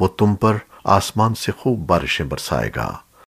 وہ تم پر آسمان سے خوب بارشیں برسائے گا۔